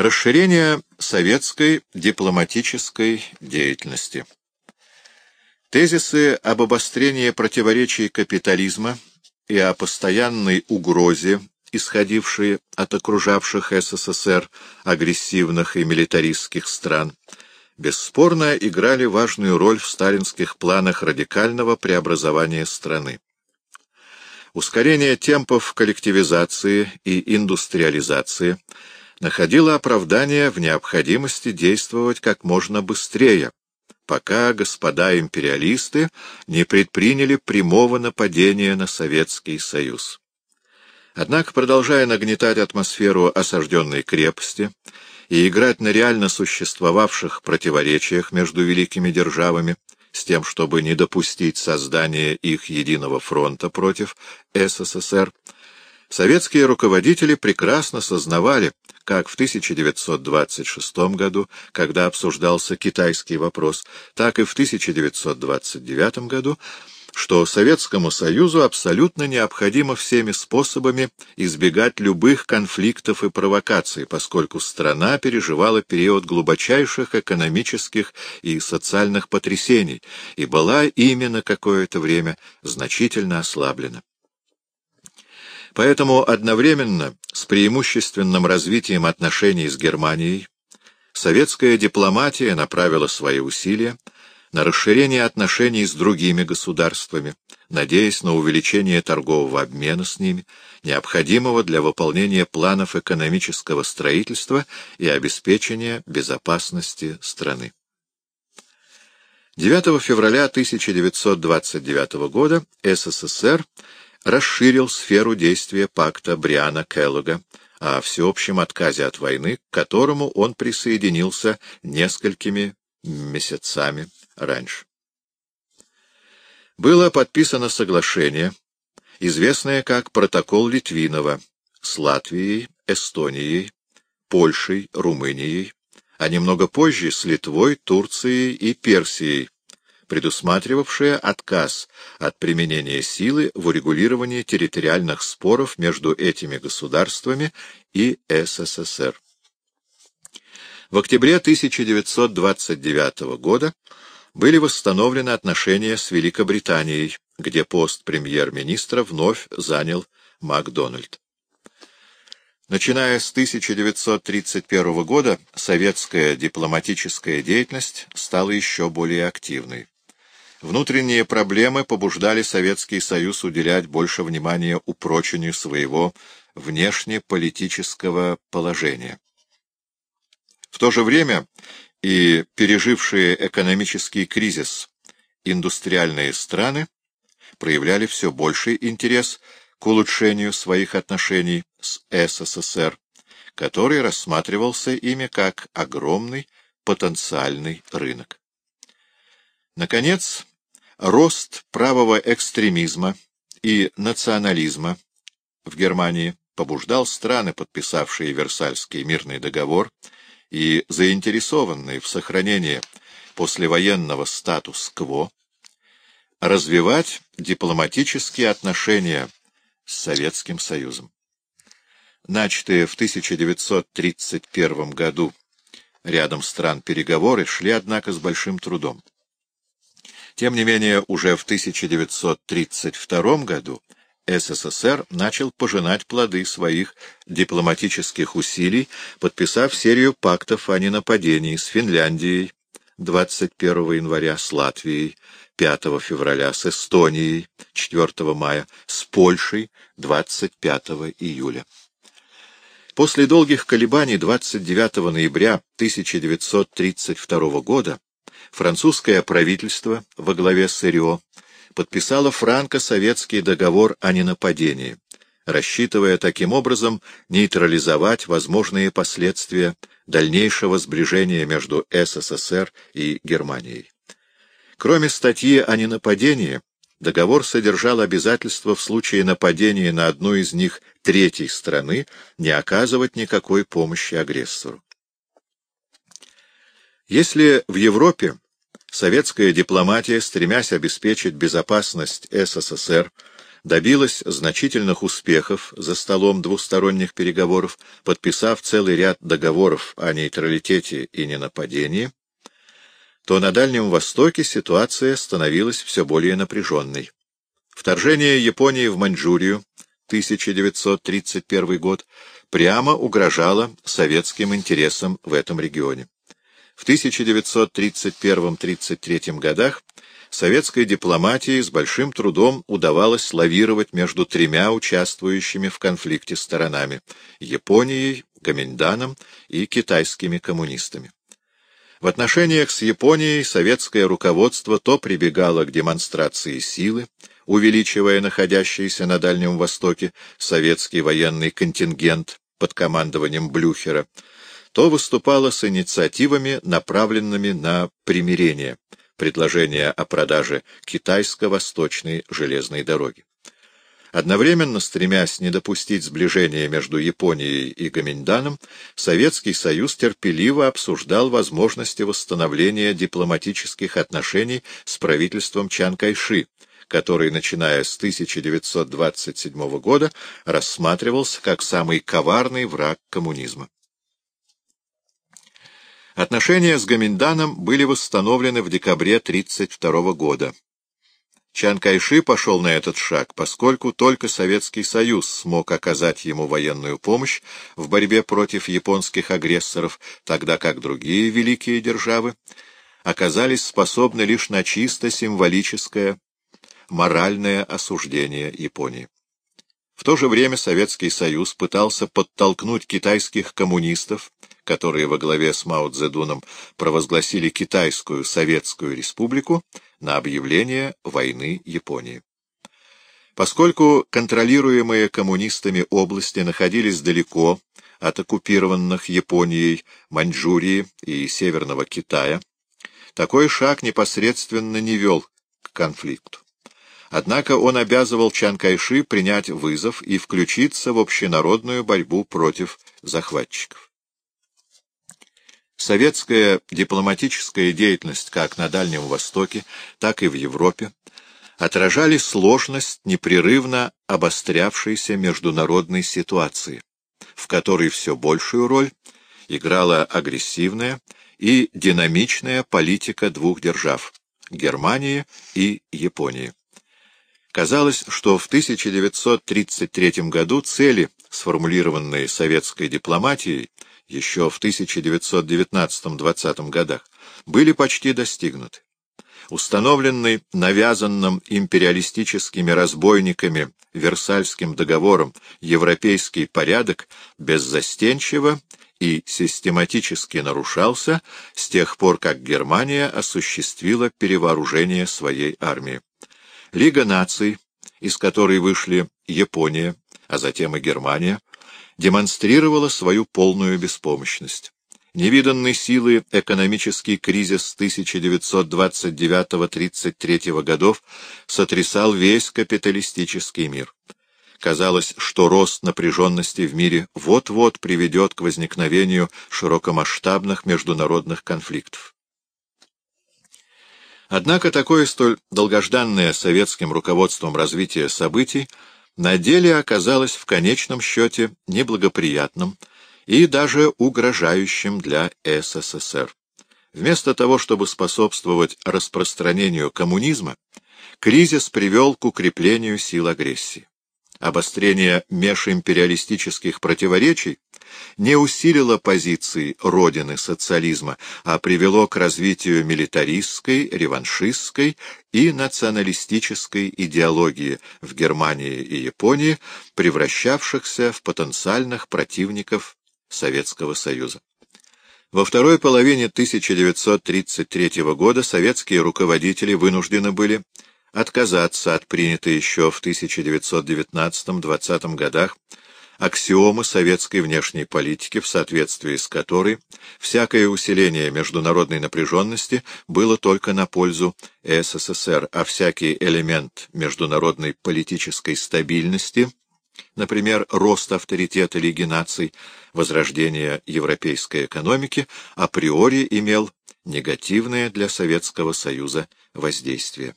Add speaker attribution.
Speaker 1: Расширение советской дипломатической деятельности. Тезисы об обострении противоречий капитализма и о постоянной угрозе, исходившей от окружавших СССР агрессивных и милитаристских стран, бесспорно играли важную роль в сталинских планах радикального преобразования страны. Ускорение темпов коллективизации и индустриализации – находила оправдание в необходимости действовать как можно быстрее, пока господа империалисты не предприняли прямого нападения на Советский Союз. Однако, продолжая нагнетать атмосферу осажденной крепости и играть на реально существовавших противоречиях между великими державами, с тем, чтобы не допустить создания их единого фронта против СССР, Советские руководители прекрасно сознавали, как в 1926 году, когда обсуждался китайский вопрос, так и в 1929 году, что Советскому Союзу абсолютно необходимо всеми способами избегать любых конфликтов и провокаций, поскольку страна переживала период глубочайших экономических и социальных потрясений и была именно какое-то время значительно ослаблена. Поэтому одновременно с преимущественным развитием отношений с Германией советская дипломатия направила свои усилия на расширение отношений с другими государствами, надеясь на увеличение торгового обмена с ними, необходимого для выполнения планов экономического строительства и обеспечения безопасности страны. 9 февраля 1929 года СССР расширил сферу действия пакта Бриана Келлога о всеобщем отказе от войны, к которому он присоединился несколькими месяцами раньше. Было подписано соглашение, известное как Протокол Литвинова, с Латвией, Эстонией, Польшей, Румынией, а немного позже с Литвой, Турцией и Персией, предусматривавшая отказ от применения силы в урегулировании территориальных споров между этими государствами и СССР. В октябре 1929 года были восстановлены отношения с Великобританией, где пост премьер-министра вновь занял Макдональд. Начиная с 1931 года советская дипломатическая деятельность стала еще более активной. Внутренние проблемы побуждали Советский Союз уделять больше внимания упрочению своего внешнеполитического положения. В то же время и пережившие экономический кризис индустриальные страны проявляли все больший интерес к улучшению своих отношений с СССР, который рассматривался ими как огромный потенциальный рынок. Наконец, Рост правого экстремизма и национализма в Германии побуждал страны, подписавшие Версальский мирный договор и заинтересованные в сохранении послевоенного статус-кво, развивать дипломатические отношения с Советским Союзом. Начатые в 1931 году рядом стран переговоры шли, однако, с большим трудом. Тем не менее, уже в 1932 году СССР начал пожинать плоды своих дипломатических усилий, подписав серию пактов о ненападении с Финляндией 21 января, с Латвией 5 февраля, с Эстонией 4 мая, с Польшей 25 июля. После долгих колебаний 29 ноября 1932 года французское правительство во главе с Ирио подписало франко-советский договор о ненападении, рассчитывая таким образом нейтрализовать возможные последствия дальнейшего сближения между СССР и Германией. Кроме статьи о ненападении, договор содержал обязательство в случае нападения на одну из них третьей страны не оказывать никакой помощи агрессору. Если в Европе советская дипломатия, стремясь обеспечить безопасность СССР, добилась значительных успехов за столом двусторонних переговоров, подписав целый ряд договоров о нейтралитете и ненападении, то на Дальнем Востоке ситуация становилась все более напряженной. Вторжение Японии в Маньчжурию 1931 год прямо угрожало советским интересам в этом регионе. В 1931-33 годах советской дипломатии с большим трудом удавалось лавировать между тремя участвующими в конфликте сторонами — Японией, Гоминданом и китайскими коммунистами. В отношениях с Японией советское руководство то прибегало к демонстрации силы, увеличивая находящийся на Дальнем Востоке советский военный контингент под командованием Блюхера, то выступало с инициативами, направленными на примирение, предложение о продаже китайско-восточной железной дороги. Одновременно стремясь не допустить сближения между Японией и Гоминданом, Советский Союз терпеливо обсуждал возможности восстановления дипломатических отношений с правительством Чан Кайши, который, начиная с 1927 года, рассматривался как самый коварный враг коммунизма. Отношения с Гоминданом были восстановлены в декабре 1932 года. Чан Кайши пошел на этот шаг, поскольку только Советский Союз смог оказать ему военную помощь в борьбе против японских агрессоров, тогда как другие великие державы оказались способны лишь на чисто символическое, моральное осуждение Японии. В то же время Советский Союз пытался подтолкнуть китайских коммунистов, которые во главе с Мао Цзэдуном провозгласили Китайскую Советскую Республику, на объявление войны Японии. Поскольку контролируемые коммунистами области находились далеко от оккупированных Японией Маньчжурии и Северного Китая, такой шаг непосредственно не вел к конфликту. Однако он обязывал Чан Кайши принять вызов и включиться в общенародную борьбу против захватчиков. Советская дипломатическая деятельность как на Дальнем Востоке, так и в Европе отражали сложность непрерывно обострявшейся международной ситуации, в которой все большую роль играла агрессивная и динамичная политика двух держав — Германии и Японии. Казалось, что в 1933 году цели, сформулированные советской дипломатией еще в 1919-20 годах, были почти достигнуты. Установленный навязанным империалистическими разбойниками Версальским договором европейский порядок беззастенчиво и систематически нарушался с тех пор, как Германия осуществила перевооружение своей армии. Лига наций, из которой вышли Япония, а затем и Германия, демонстрировала свою полную беспомощность. Невиданной силы экономический кризис 1929-33 годов сотрясал весь капиталистический мир. Казалось, что рост напряженности в мире вот-вот приведет к возникновению широкомасштабных международных конфликтов. Однако такое столь долгожданное советским руководством развитие событий на деле оказалось в конечном счете неблагоприятным и даже угрожающим для СССР. Вместо того, чтобы способствовать распространению коммунизма, кризис привел к укреплению сил агрессии обострение межимпериалистических противоречий не усилило позиции родины социализма, а привело к развитию милитаристской, реваншистской и националистической идеологии в Германии и Японии, превращавшихся в потенциальных противников Советского Союза. Во второй половине 1933 года советские руководители вынуждены были отказаться от принятой еще в 1919-20 годах аксиомы советской внешней политики, в соответствии с которой всякое усиление международной напряженности было только на пользу СССР, а всякий элемент международной политической стабильности, например, рост авторитета Лиги наций, возрождение европейской экономики, априори имел негативное для Советского Союза воздействие.